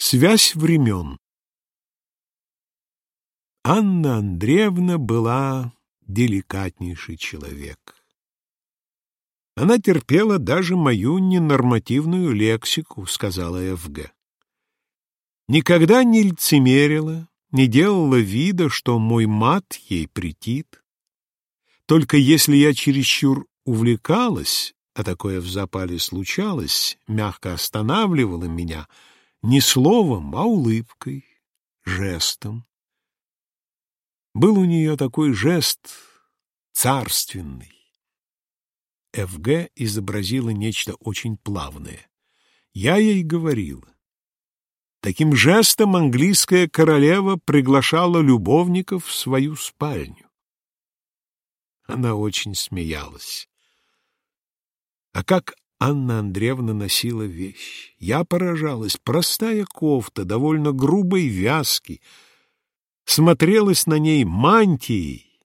Связь времен Анна Андреевна была деликатнейший человек. Она терпела даже мою ненормативную лексику, сказала Ф.Г. Никогда не лицемерила, не делала вида, что мой мат ей претит. Только если я чересчур увлекалась, а такое в запале случалось, мягко останавливала меня не словом, а улыбкой, жестом. Был у нее такой жест царственный. ФГ изобразила нечто очень плавное. Я ей говорила. Таким жестом английская королева приглашала любовников в свою спальню. Она очень смеялась. А как Анна Андреевна носила вещь? Я поражалась. Простая кофта, довольно грубой вязки, смотрелась на ней мантией,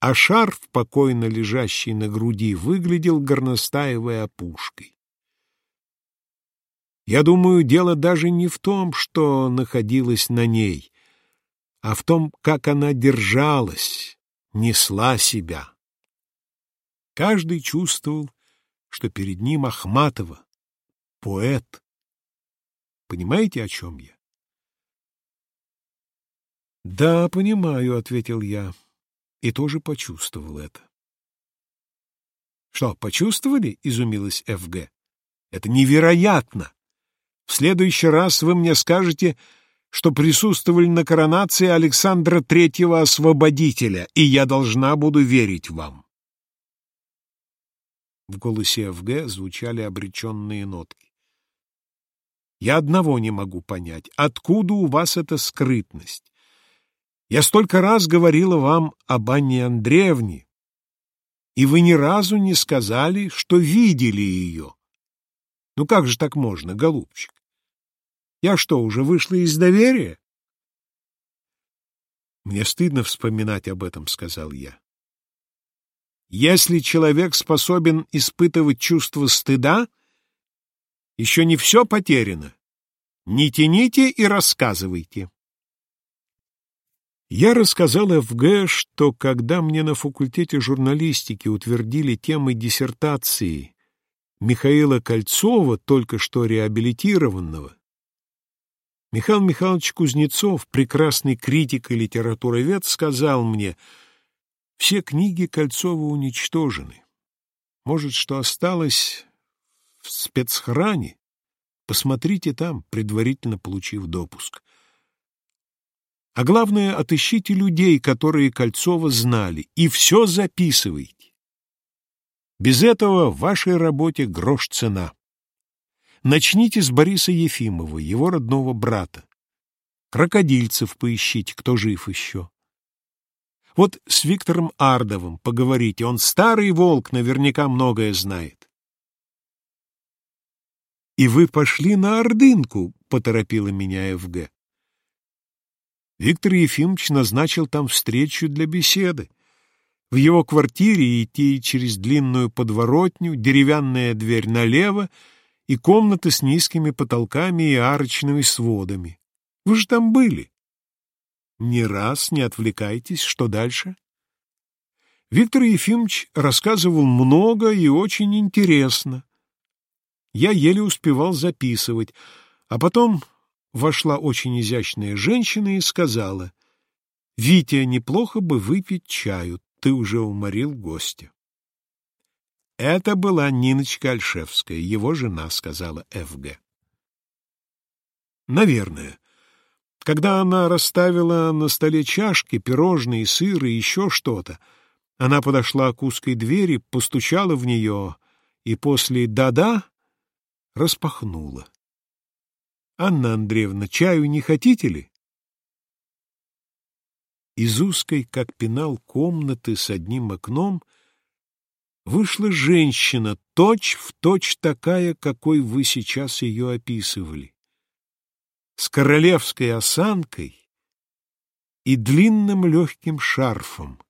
а шарф, покойно лежащий на груди, выглядел горностаевой опушкой. Я думаю, дело даже не в том, что находилось на ней, а в том, как она держалась, несла себя. Каждый чувствовал, что перед ним Ахматова, поэт. Понимаете, о чем я? «Да, понимаю», — ответил я, и тоже почувствовал это. «Что, почувствовали?» — изумилась Ф.Г. «Это невероятно! В следующий раз вы мне скажете, что присутствовали на коронации Александра Третьего Освободителя, и я должна буду верить вам». В голосе Ф.Г. звучали обреченные нотки. «Я одного не могу понять. Откуда у вас эта скрытность? Я столько раз говорила вам об Анне Андреевне, и вы ни разу не сказали, что видели ее. Ну как же так можно, голубчик? Я что, уже вышла из доверия? Мне стыдно вспоминать об этом, сказал я. Если человек способен испытывать чувство стыда, еще не все потеряно. Не тяните и рассказывайте. Я рассказал ФГ, что когда мне на факультете журналистики утвердили темы диссертации Михаила Кольцова, только что реабилитированного, Михаил Михайлович Кузнецов, прекрасный критик и литературовед, сказал мне, все книги Кольцова уничтожены. Может, что осталось в спецхране? Посмотрите там, предварительно получив допуск. А главное, отыщите людей, которые Кольцова знали, и все записывайте. Без этого в вашей работе грош цена. Начните с Бориса Ефимова, его родного брата. Крокодильцев поищите, кто жив еще. Вот с Виктором Ардовым поговорите, он старый волк, наверняка многое знает. — И вы пошли на Ордынку, — поторопила меня ФГ. Виктор Ефимович назначил там встречу для беседы. В его квартире идти через длинную подворотню, деревянная дверь налево и комната с низкими потолками и арочными сводами. Вы же там были. Не раз, не отвлекайтесь, что дальше? Виктор Ефимович рассказывал много и очень интересно. Я еле успевал записывать, а потом вошла очень изящная женщина и сказала, «Витя, неплохо бы выпить чаю, ты уже уморил гостя». Это была Ниночка Альшевская, его жена, сказала Ф.Г. Наверное. Когда она расставила на столе чашки, пирожные, сыр и еще что-то, она подошла к узкой двери, постучала в нее и после «да-да» распахнула. Анна Андреевна, чаю не хотите ли? Из узкой, как пенал, комнаты с одним окном вышла женщина, точь-в-точь точь такая, какой вы сейчас ее описывали, с королевской осанкой и длинным легким шарфом.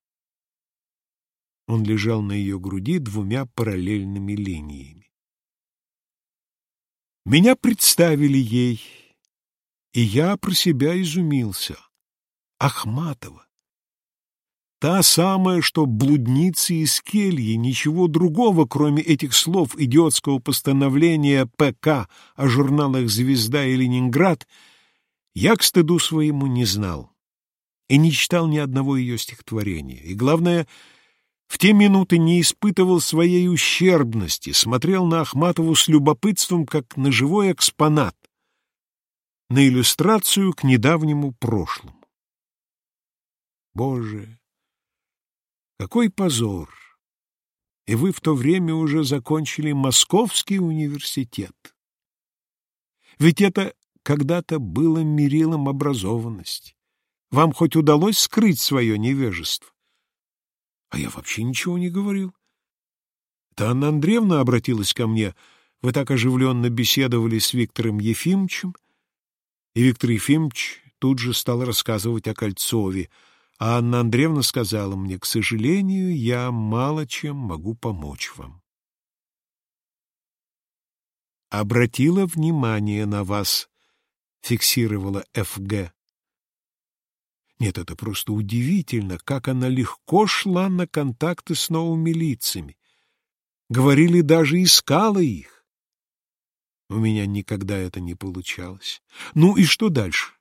Он лежал на ее груди двумя параллельными линиями. Меня представили ей, И я про себя изумился. Ахматова. Та самая, что блудница из кельи, ничего другого, кроме этих слов идиотского постановления ПК о журналах «Звезда» и «Ленинград», я к стыду своему не знал и не читал ни одного ее стихотворения. И, главное, в те минуты не испытывал своей ущербности, смотрел на Ахматову с любопытством, как на живой экспонат, на иллюстрацию к недавнему прошлому. Боже, какой позор! И вы в то время уже закончили Московский университет. Ведь это когда-то было мерилом образованности. Вам хоть удалось скрыть свое невежество? А я вообще ничего не говорил. Это Анна Андреевна обратилась ко мне. Вы так оживленно беседовали с Виктором Ефимовичем. И Виктор Ефимович тут же стал рассказывать о Кольцове. А Анна Андреевна сказала мне, к сожалению, я мало чем могу помочь вам. Обратила внимание на вас, фиксировала ФГ. Нет, это просто удивительно, как она легко шла на контакты с новыми лицами. Говорили, даже искала их. У меня никогда это не получалось. Ну и что дальше?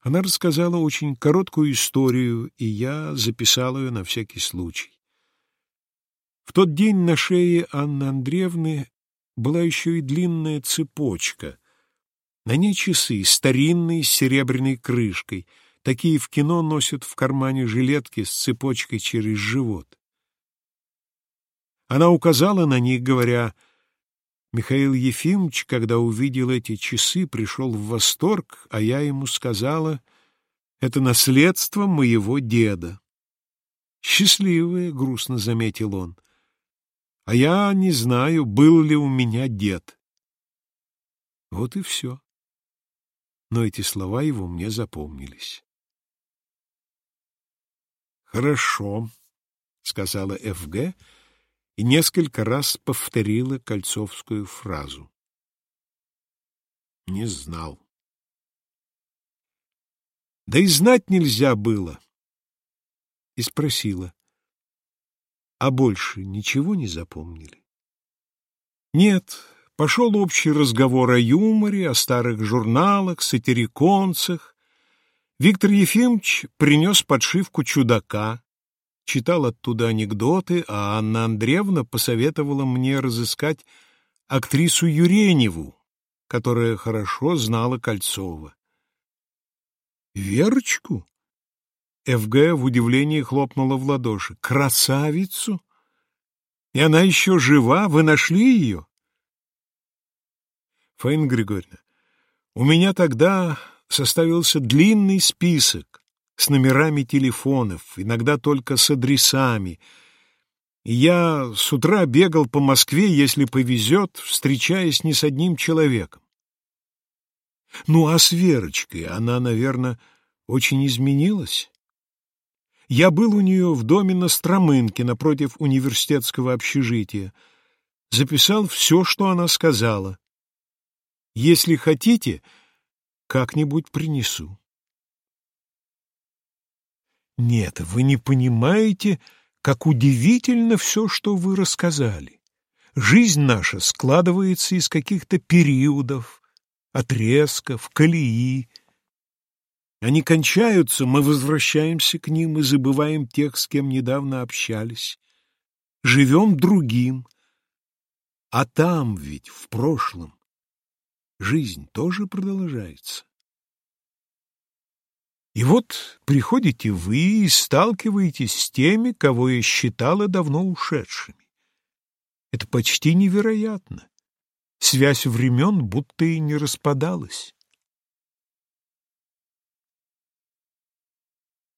Она рассказала очень короткую историю, и я записал ее на всякий случай. В тот день на шее Анны Андреевны была еще и длинная цепочка, на ней часы, старинные, с серебряной крышкой. Такие в кино носят в кармане жилетки с цепочкой через живот. Она указала на них, говоря, Михаил Ефимович, когда увидел эти часы, пришел в восторг, а я ему сказала, это наследство моего деда. Счастливое, грустно заметил он. А я не знаю, был ли у меня дед. Вот и все но эти слова его мне запомнились. «Хорошо», — сказала Ф.Г. и несколько раз повторила кольцовскую фразу. Не знал. Да и знать нельзя было. И спросила, а больше ничего не запомнили? Нет, Пошел общий разговор о юморе, о старых журналах, сатириконцах. Виктор Ефимович принес подшивку «Чудака», читал оттуда анекдоты, а Анна Андреевна посоветовала мне разыскать актрису Юреневу, которая хорошо знала Кольцова. «Верочку?» ФГ в удивлении хлопнула в ладоши. «Красавицу? И она еще жива? Вы нашли ее?» Фаина Григорьевна, у меня тогда составился длинный список с номерами телефонов, иногда только с адресами. Я с утра бегал по Москве, если повезет, встречаясь не с одним человеком. Ну, а с Верочкой она, наверное, очень изменилась. Я был у нее в доме на Стромынке напротив университетского общежития. Записал все, что она сказала. Если хотите, как-нибудь принесу. Нет, вы не понимаете, как удивительно все, что вы рассказали. Жизнь наша складывается из каких-то периодов, отрезков, колеи. Они кончаются, мы возвращаемся к ним и забываем тех, с кем недавно общались. Живем другим. А там ведь, в прошлом, жизнь тоже продолжается. И вот приходите вы и сталкиваетесь с теми, кого я считала давно ушедшими. Это почти невероятно. Связь времен будто и не распадалась.